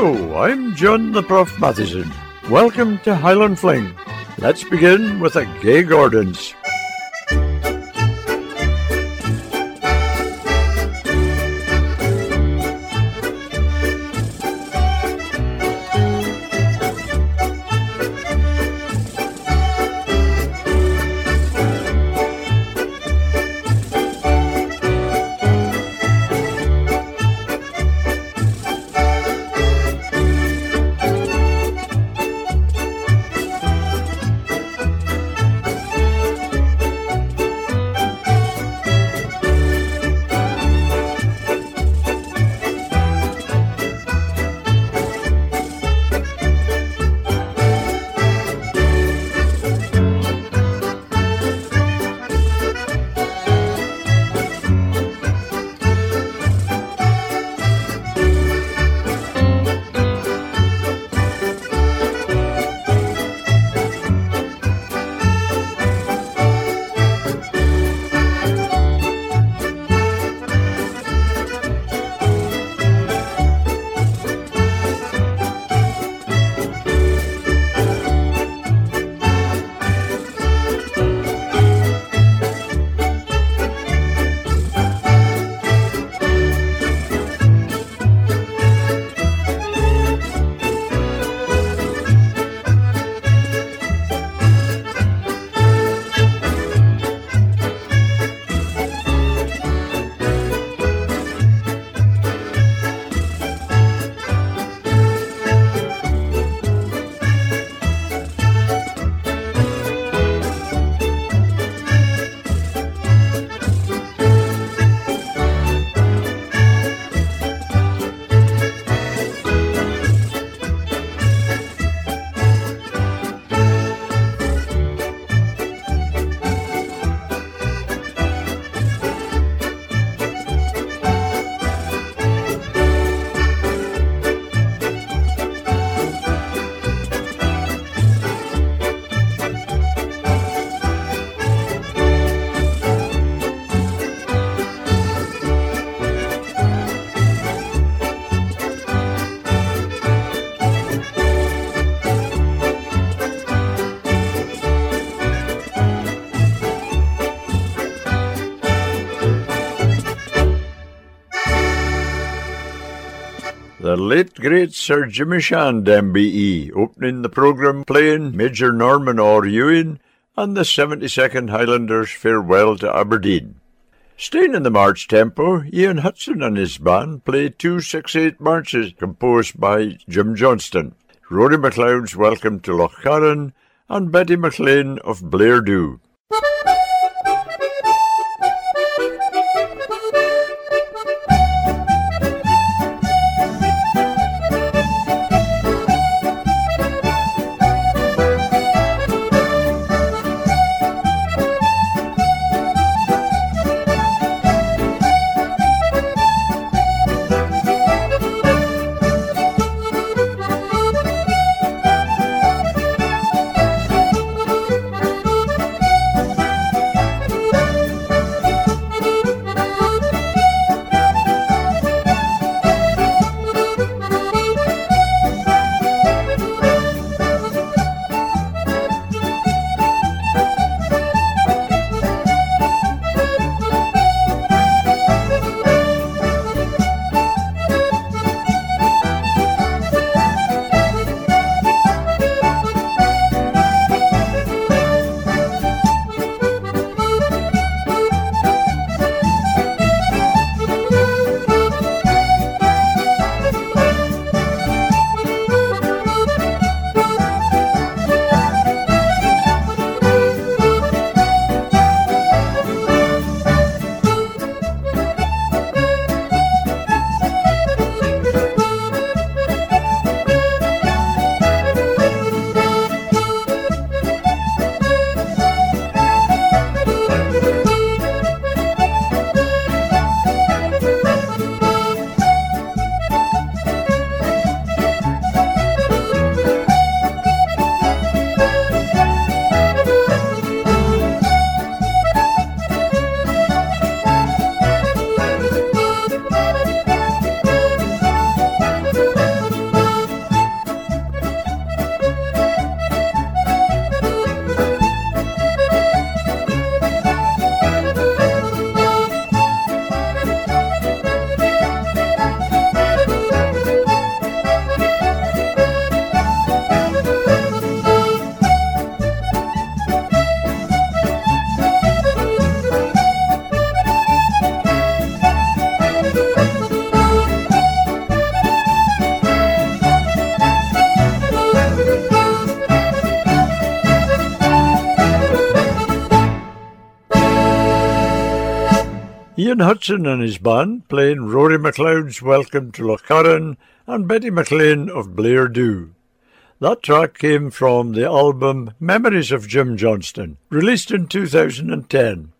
Hello, I'm John the Prof Matheson. Welcome to Highland Fling. Let's begin with a Gay Gordons. Late great Sir Jimmy Shand MBE opening the programme playing Major Norman Orr Ewing and the 72nd Highlanders Farewell to Aberdeen. Staying in the march tempo, Ian Hudson and his band played two 6-8 marches composed by Jim Johnston, Rory MacLeod's Welcome to Lochcarron and Betty McLean of Blairdew. Ian Hudson and his band playing Rory MacLeod's Welcome to Lochcarron and Betty McLean of Blairdew. That track came from the album Memories of Jim Johnston, released in 2010.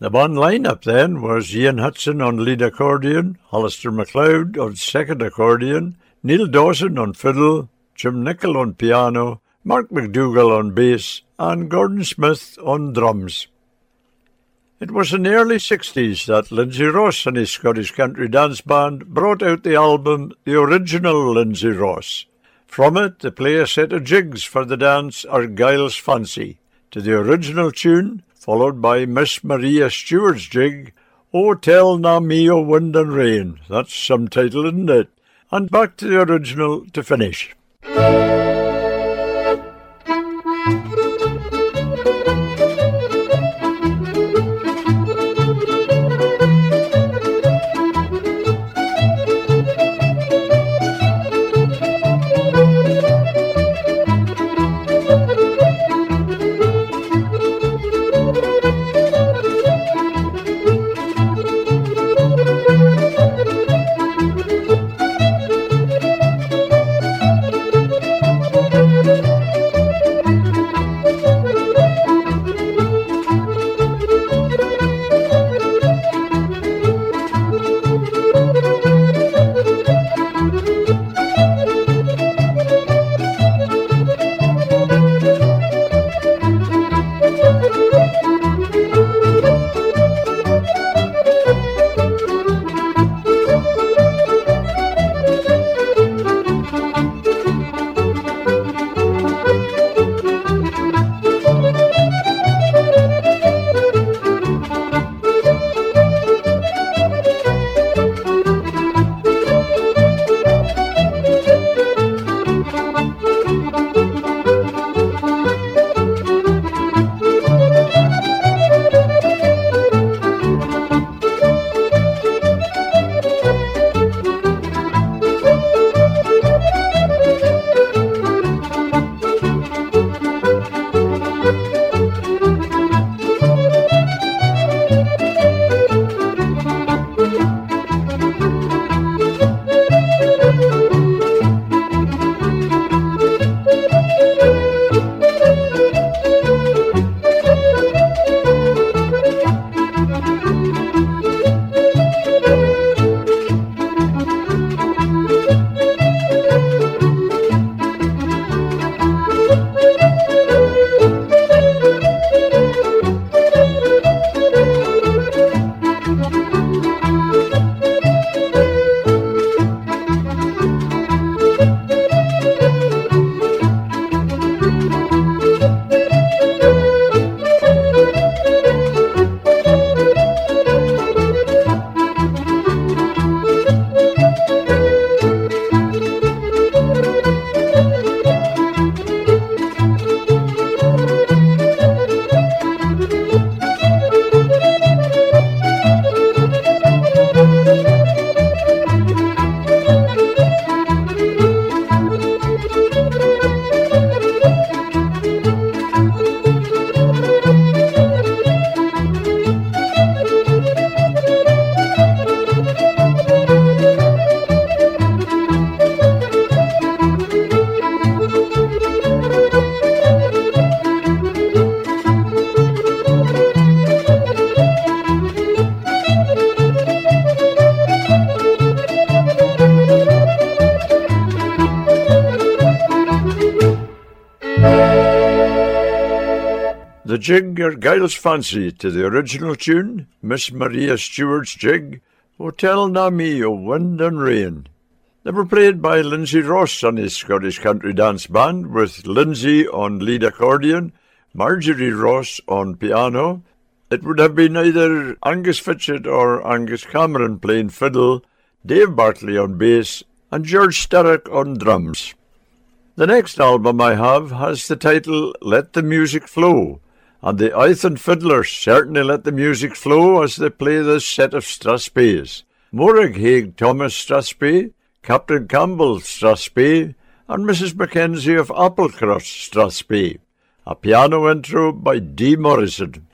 The band lineup then was Ian Hudson on lead accordion, Alistair MacLeod on second accordion, Neil Dawson on fiddle, Jim Nichol on piano, Mark McDougall on bass, and Gordon Smith on drums. It was in the early 60s that Lindsay Ross and his Scottish country dance band brought out the album The Original Lindsay Ross. From it, they play a set of jigs for the dance Argyll's Fancy, to the original tune, followed by Miss Maria Stewart's jig, Oh Tell Na Me O Wind and Rain. That's some title, isn't it? And back to the original to finish. Jig Argyll's Fancy to the original tune, Miss Maria Stewart's jig, O Tell Na Me o Wind and Rain. Were played by Lindsay Ross and his Scottish Country Dance Band, with Lindsay on lead accordion, Marjorie Ross on piano. It would have been either Angus Fitchett or Angus Cameron playing fiddle, Dave Bartley on bass, and George Sturrock on drums. The next album I have has the title Let the Music Flow, and the Ythan fiddlers certainly let the music flow as they play this set of Strathspeys. Morag Haig Thomas Strathspey, Captain Campbell Strathspey, and Mrs. Mackenzie of Applecross Strathspey. A piano intro by D. Morrison.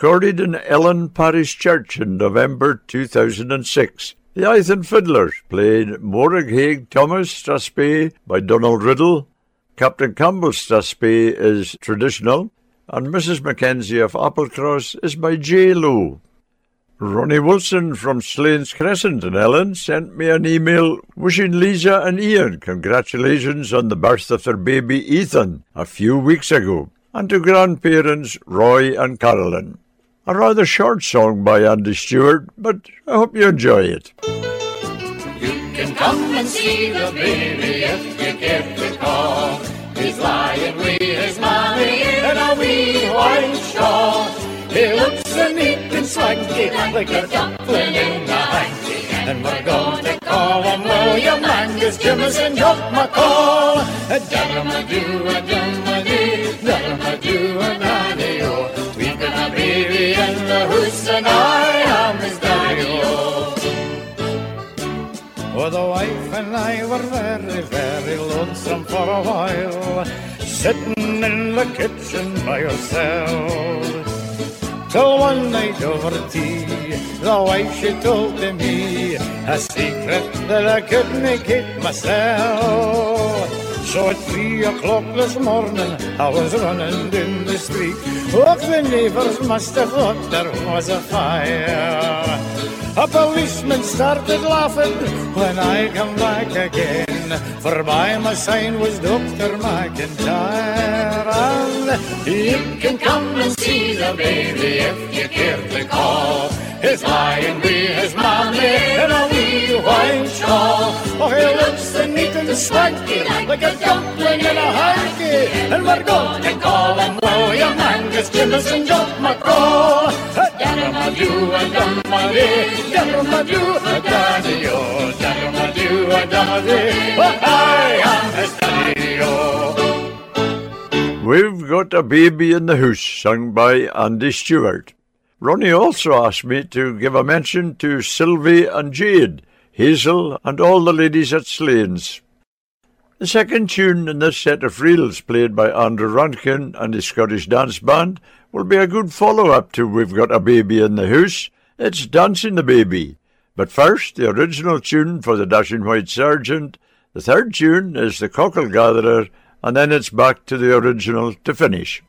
Recorded in Ellon Parish Church in November 2006. The Ythan Fiddlers played Moraghaig Thomas Strathspey by Donald Riddle. Captain Campbell Strathspey is traditional, and Mrs. Mackenzie of Applecross is by J. Lowe. Ronnie Wilson from Slains Crescent in Ellon sent me an email wishing Lisa and Ian congratulations on the birth of their baby Ethan a few weeks ago, and to grandparents Roy and Carolyn. A rather short song by Andy Stewart, but I hope you enjoy it. You can come and see the baby if you care to call. He's lying with his mommy in a wee white shawl. He looks so neat and swanky like a dumpling in a hanky. And we're going to call him William Angus Jimison Jock McCall. A dum-a-doo, a dum-a-dee, while, sitting in the kitchen by ourselves. Till one night over tea, the wife she told to me a secret that I couldn't keep myself. So at three o'clock this morning, I was running in the street. Oh, the neighbors must have thought there was a fire. A policeman started laughing when I come back again. For by my sign was Dr. McIntyre. And You can come and see the baby if you care to call. He's lying with his mommy in a wee white shawl. Oh, he looks so neat and swanky like a dumpling in a hanky. And we're to call him William Angus Jimison Jock McCall. We've got a baby in the house, sung by Andy Stewart. Ronnie also asked me to give a mention to Sylvie and Jade, Hazel, and all the ladies at Slains. The second tune in this set of reels, played by Andrew Rankin and his Scottish Dance Band, will be a good follow-up to We've Got a Baby in the House. It's Dancing the Baby. But first, the original tune for the Dashing White Sergeant. The third tune is the Cockle Gatherer, and then it's back to the original to finish.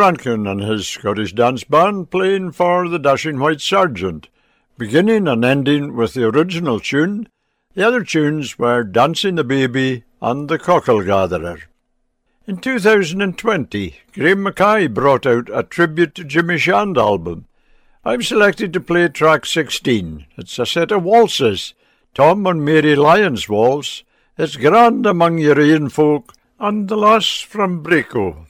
Rankin and his Scottish dance band playing for the Dashing White Sergeant, beginning and ending with the original tune. The other tunes were Dancing the Baby and The Cockle Gatherer. In 2020, Graham Mackay brought out a tribute to Jimmy Shand album. I've selected to play track 16. It's a set of waltzes, Tom and Mary Lyons waltz. It's grand among your own folk, and the lass from Braco.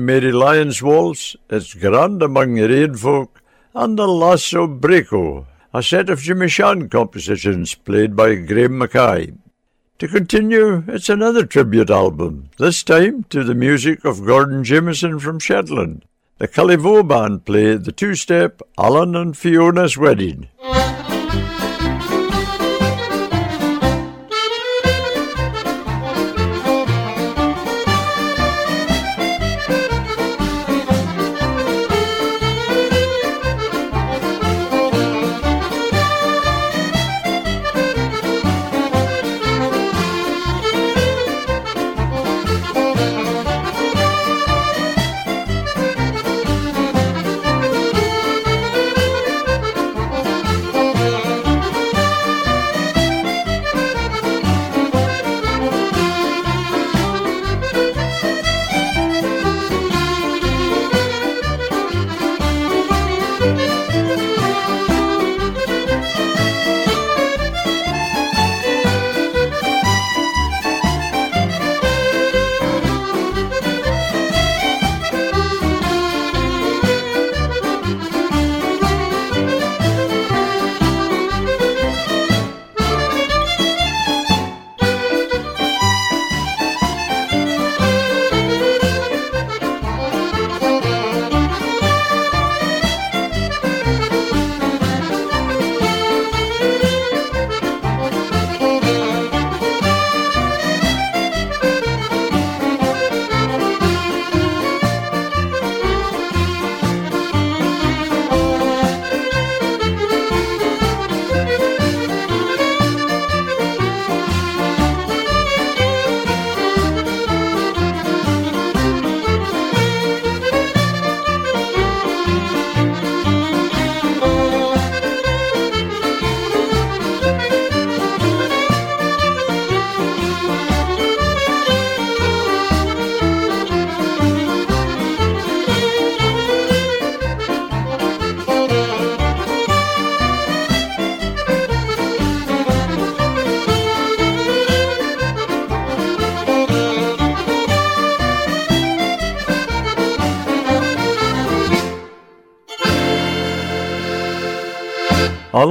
Mary Lyons waltz, It's Grand Among the Rain Folk, and The Lasso Braco, a set of Jimmy Shand compositions played by Graham Mackay. To continue, it's another tribute album, this time to the music of Gordon Jamieson from Shetland. The Cullivoe Band play the two-step Alan and Fiona's Wedding.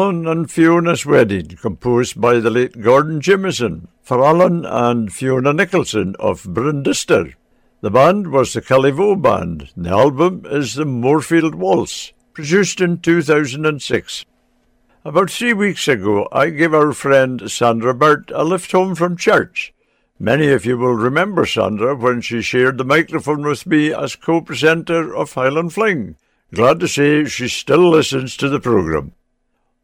Alan and Fiona's Wedding, composed by the late Gordon Jamieson, for Alan and Fiona Nicholson of Brundister. The band was the Cullivoe Band. The album is the Moorfield Waltz, produced in 2006. About three weeks ago, I gave our friend Sandra Burt a lift home from church. Many of you will remember Sandra when she shared the microphone with me as co-presenter of Highland Fling. Glad to say she still listens to the programme.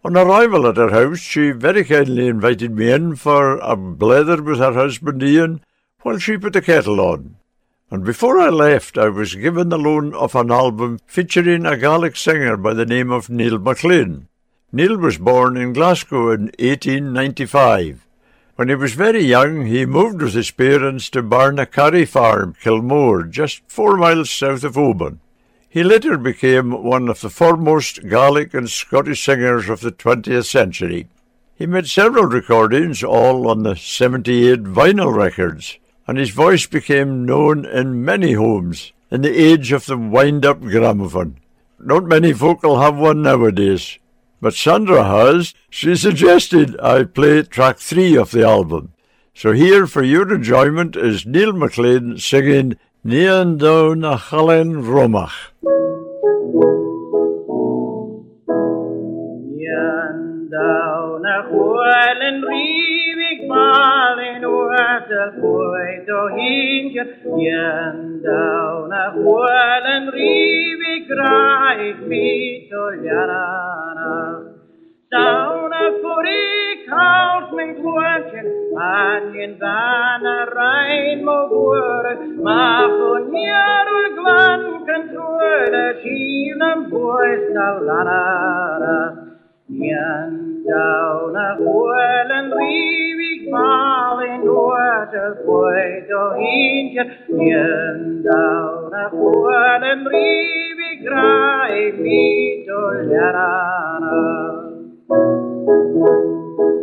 On arrival at her house, she very kindly invited me in for a blether with her husband Ian while she put the kettle on. And before I left, I was given the loan of an album featuring a Gaelic singer by the name of Neil MacLean. Neil was born in Glasgow in 1895. When he was very young, he moved with his parents to Barnacarry Farm, Kilmore, just four miles south of Oban. He later became one of the foremost Gaelic and Scottish singers of the 20th century. He made several recordings, all on the 78 vinyl records, and his voice became known in many homes in the age of the wind-up gramophone. Not many folk will have one nowadays, but Sandra has. She suggested I play track three of the album. So here for your enjoyment is Neil McLean singing Nian down a Chalen Romach. Nian down a Chalen Rivik Malin Wata Poito Hinja Nian down a Chalen Rivik Raik Mito Liana A Furi Kaus Min Kwantjen Anjen Vana Rein Mo Gure Ma Fonier Ul Glan Kantuere Schienen Bois Nalana Jan down a Huelen Rivik Malin Water Poito Hinja Jan down a Huelen Rivik Rai Mito Liana Thank you.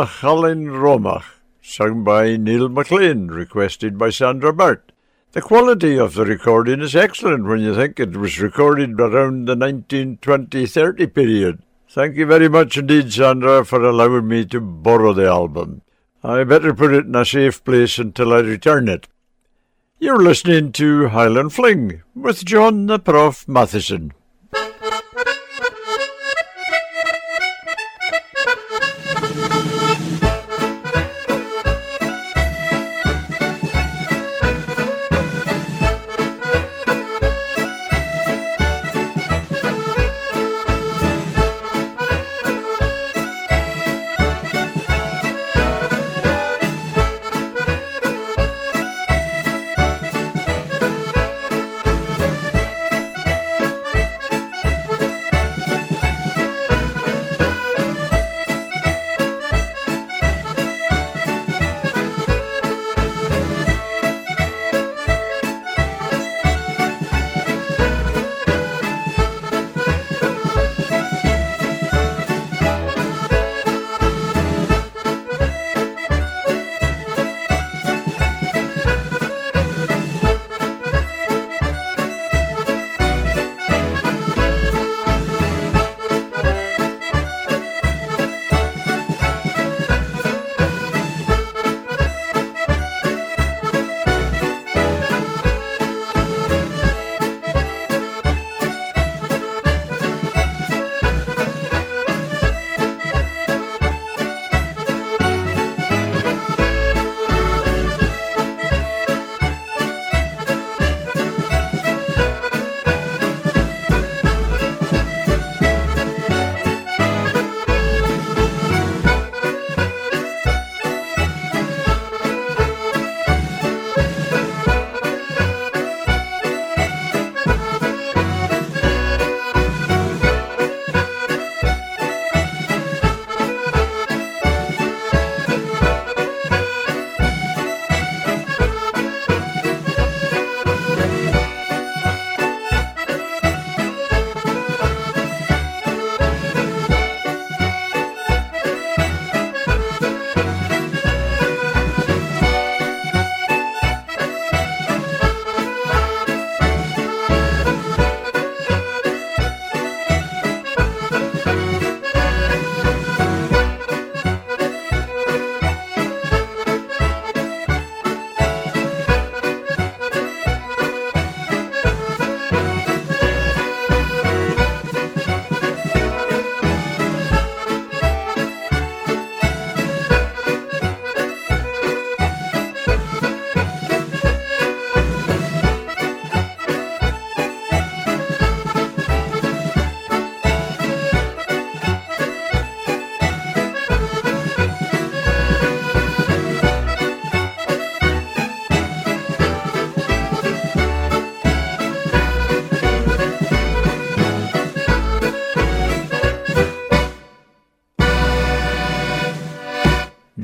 A Romach, sung by Neil McLean, requested by Sandra Burt. The quality of the recording is excellent when you think it was recorded around the 1920-30 period. Thank you very much indeed, Sandra, for allowing me to borrow the album. I better put it in a safe place until I return it. You're listening to Highland Fling with John the Prof Matheson.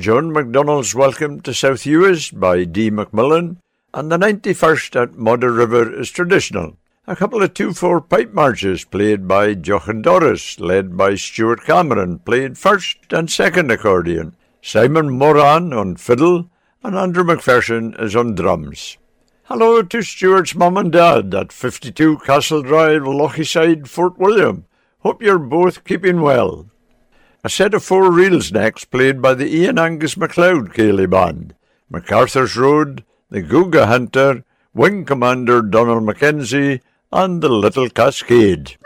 John MacDonald's Welcome to South Uist by D. Macmillan, and the 91st at Modder River is traditional. A couple of 2-4 pipe marches played by Jochen Doris, led by Stuart Cameron, played first and second accordion. Simon Moran on fiddle, and Andrew McPherson is on drums. Hello to Stuart's mum and dad at 52 Castle Drive, Lochyside, Fort William. Hope you're both keeping well. A set of four reels next, played by the Ian Angus MacLeod Ceilidh Band. MacArthur's Road, the Guga Hunter, Wing Commander Donald Mackenzie, and the Little Cascade.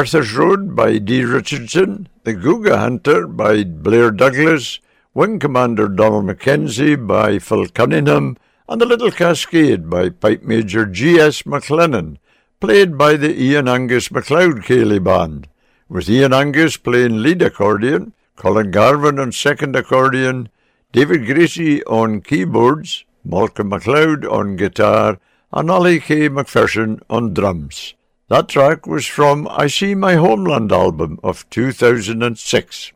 MacArthur's Road by D. Richardson, The Guga Hunter by Blair Douglas, Wing Commander Donald Mackenzie by Phil Cunningham, and The Little Cascade by Pipe Major G. S. McLennan, played by the Ian Angus MacLeod Ceilidh Band, with Ian Angus playing lead accordion, Colin Garvin on second accordion, David Gracie on keyboards, Malcolm MacLeod on guitar, and Ollie K. Macpherson on drums. That track was from I See My Homeland album of 2006.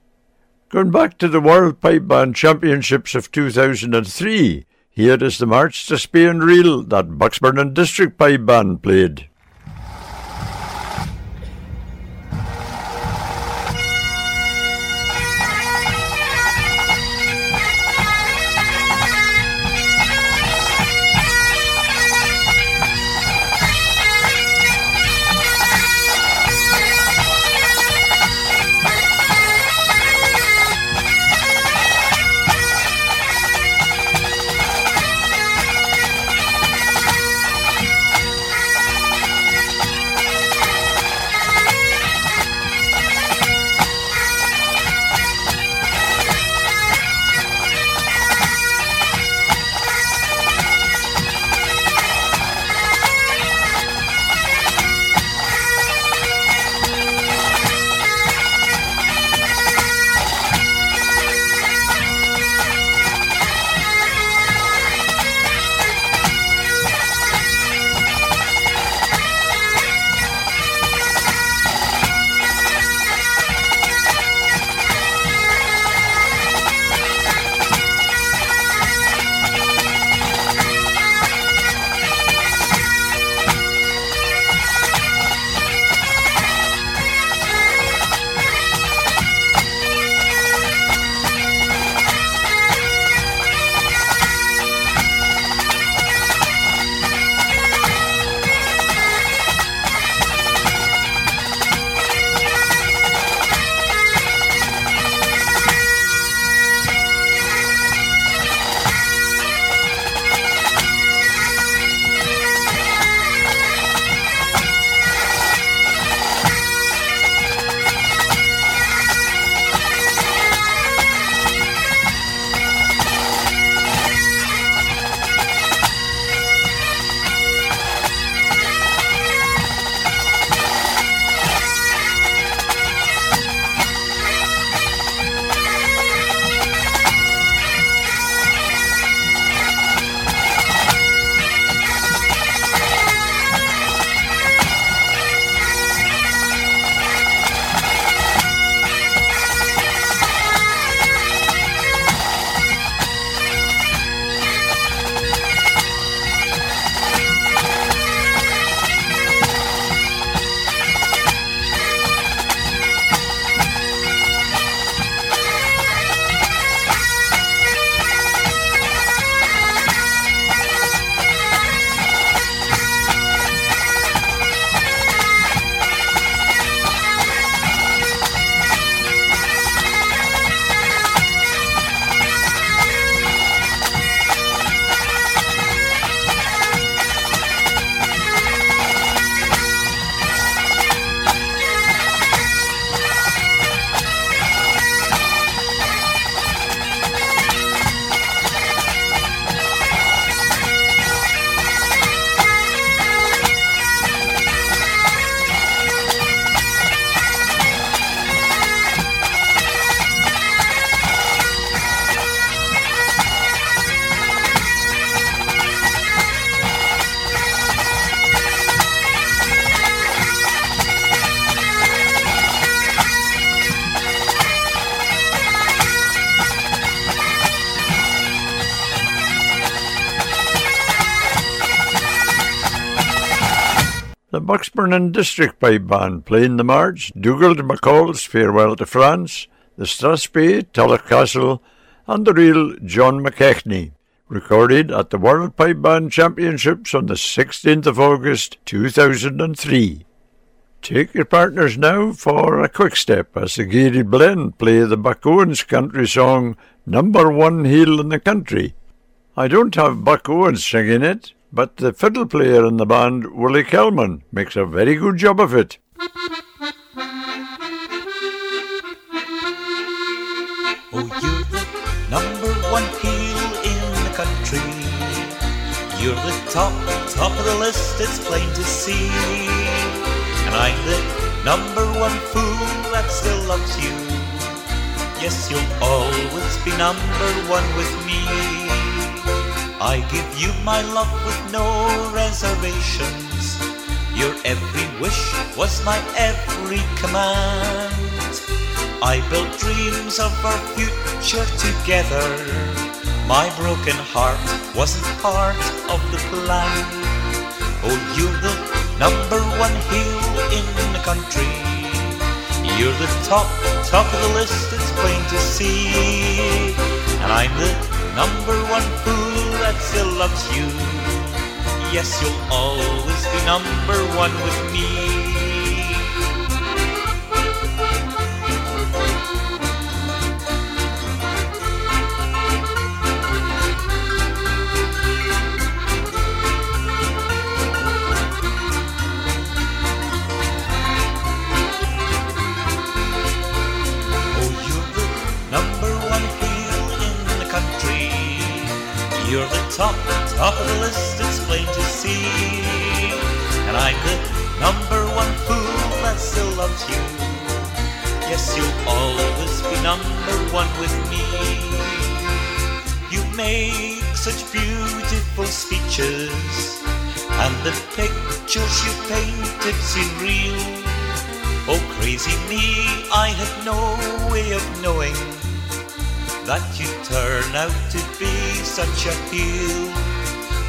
Going back to the World Pipe Band Championships of 2003, here is the March Strathspey reel that Bucksburn and District Pipe Band played. Bucksburn District Pipe Band playing the march, Dougal McCall's Farewell to France, the Strathspey, Castle, and the reel John McKechnie, recorded at the World Pipe Band Championships on the 16th of August 2003. Take your partners now for a quick step as the Garioch Blend play the Buck Owens country song Number One Heel in the Country. I don't have Buck Owens singing it, but the fiddle player in the band, Willie Kelman, makes a very good job of it. Oh, you're the number one heel in the country. You're the top, top of the list, it's plain to see. And I'm the number one fool that still loves you. Yes, you'll always be number one with me. I give you my love with no reservations. Your every wish was my every command. I built dreams of our future together. My broken heart wasn't part of the plan. Oh, you're the number one heel in the country. You're the top, top of the list, it's plain to see. And I'm the number one fool that still loves you. Yes, you'll always be number one with me. Top, top of the list, it's plain to see. And I'm the number one fool that still loves you. Yes, you'll always be number one with me. You make such beautiful speeches, and the pictures you painted seem real. Oh, crazy me, I had no way of knowing that you turn out to be such a heel.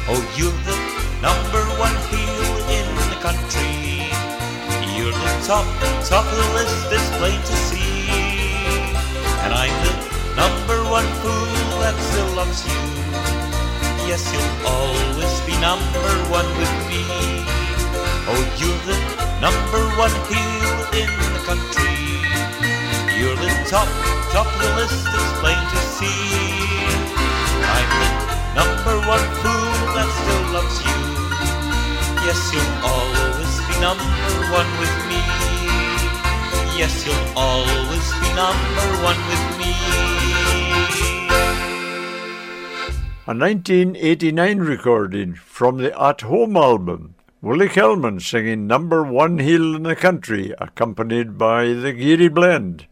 Oh, you're the number one heel in the country. You're the top, top of the list, it's plain to see. And I'm the number one fool that still loves you. Yes, you'll always be number one with me. Oh, you're the number one heel in the country. You're the top, top of the list, it's plain to see. I'm the number one fool that still loves you. Yes, you'll always be number one with me. Yes, you'll always be number one with me. A 1989 recording from the At Home album. Willie Kelman singing number one heel in the country, accompanied by the Garioch Blend.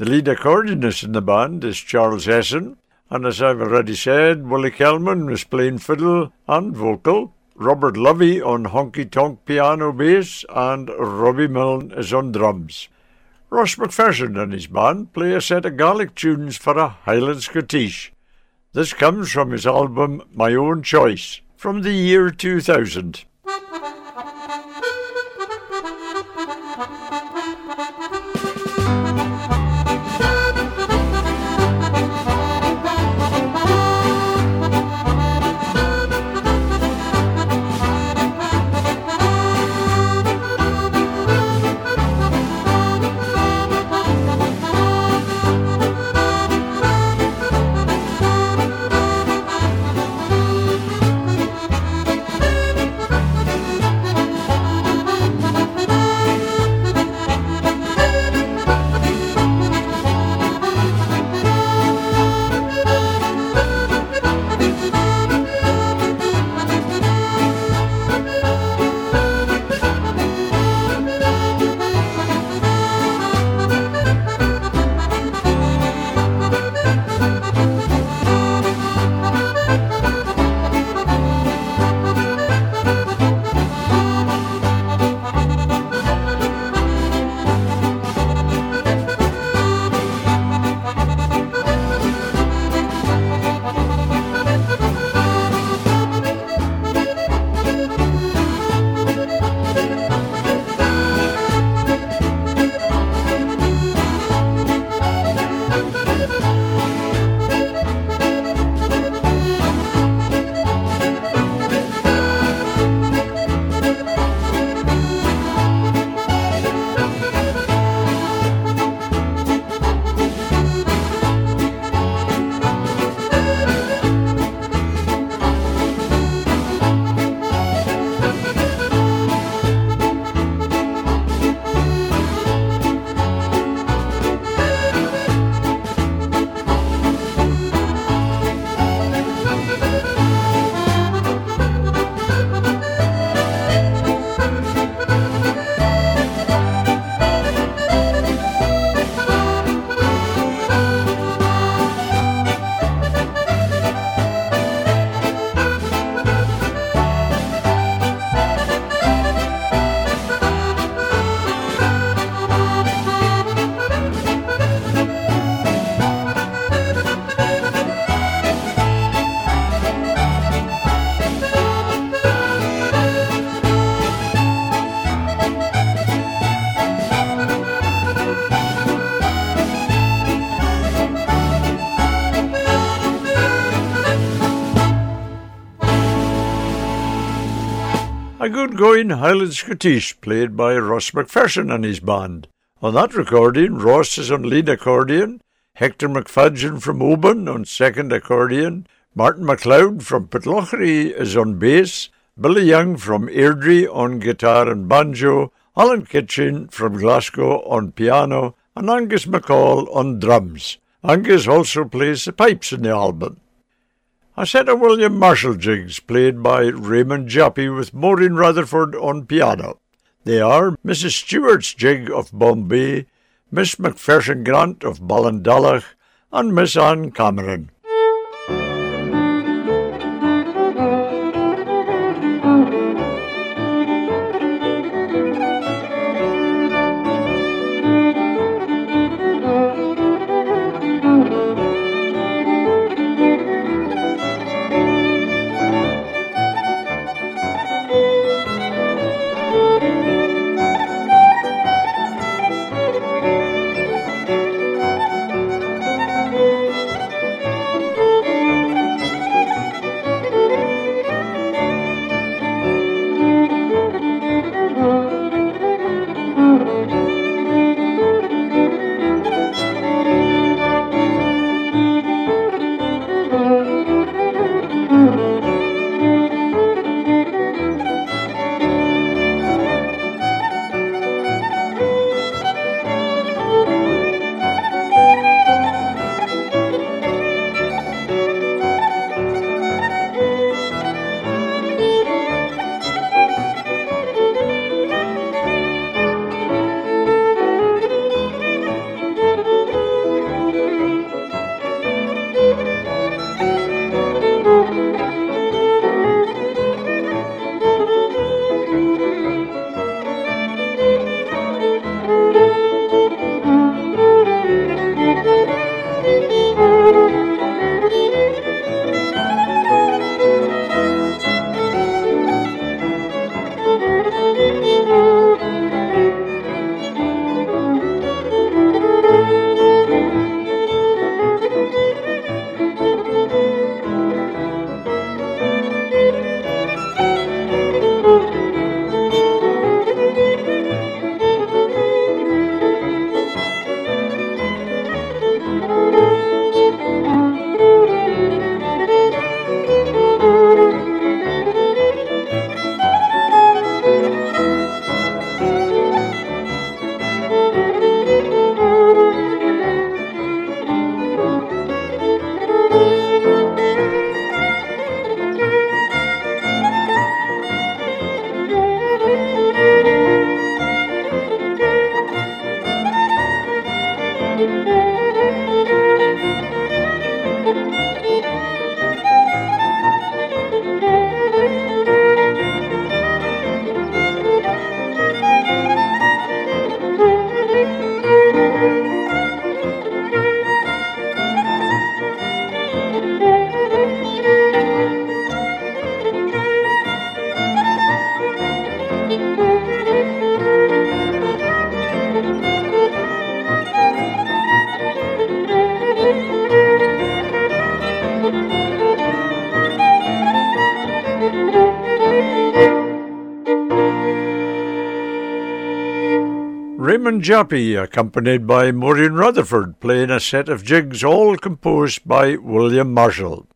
The lead accordionist in the band is Charles Essen, and as I've already said, Willie Kelman was playing fiddle and vocal, Robert Lovey on honky tonk piano bass, and Robbie Milne is on drums. Ross McPherson and his band play a set of Gaelic tunes for a Highland Schottische. This comes from his album My Own Choice from the year 2000. A good going Highland Schottische played by Ross McPherson and his band. On that recording, Ross is on lead accordion, Hector McFadgen from Oban on second accordion, Martin McLeod from Pitlochry is on bass, Billy Young from Airdrie on guitar and banjo, Alan Kitchen from Glasgow on piano, and Angus McCall on drums. Angus also plays the pipes in the album. A set of William Marshall jigs played by Raymond Jappy with Maureen Rutherford on piano. They are Mrs. Stewart's jig of Bombay, Miss Macpherson Grant of Ballindalloch, and Miss Anne Cameron. Jappy, accompanied by Maureen Rutherford, playing a set of jigs all composed by William Marshall.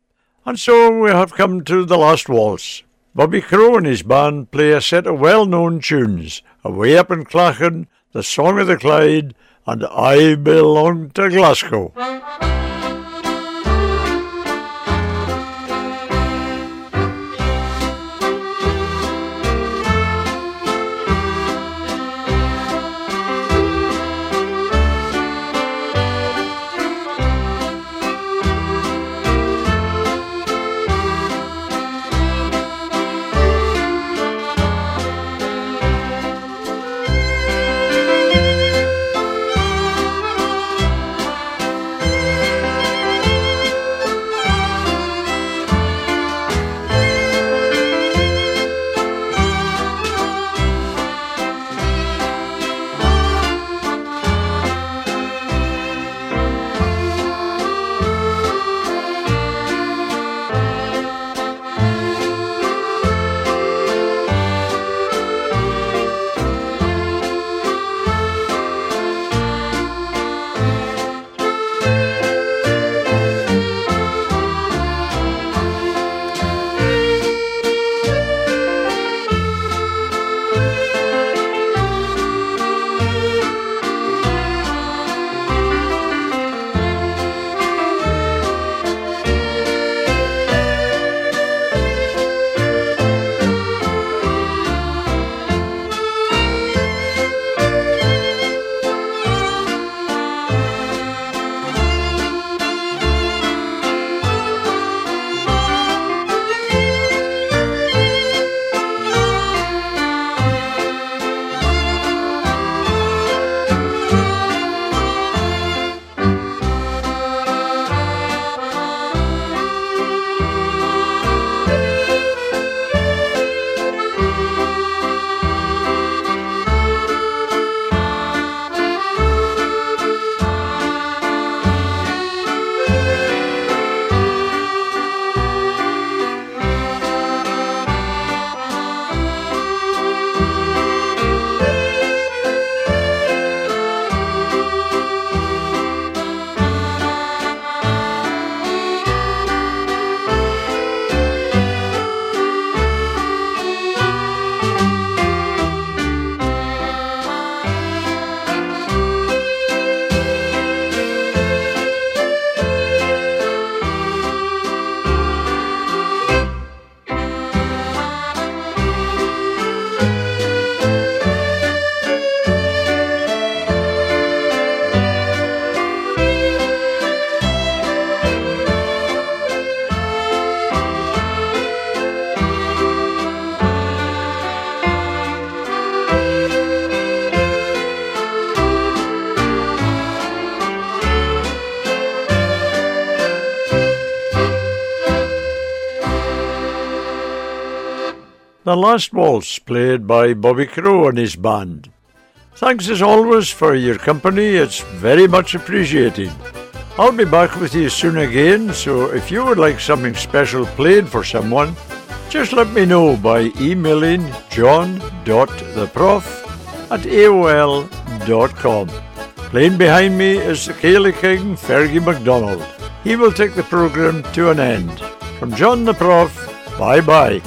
And so we have come to the last waltz. Bobby Crowe and his band play a set of well-known tunes, Away Up in Clachan, The Song of the Clyde, and I Belong to Glasgow. The Last Waltz, played by Bobby Crowe and his band. Thanks as always for your company, it's very much appreciated. I'll be back with you soon again, so if you would like something special played for someone, just let me know by emailing john.theprof at aol.com. Playing behind me is the King, Fergie MacDonald. He will take the programme to an end. From John the Prof, bye bye.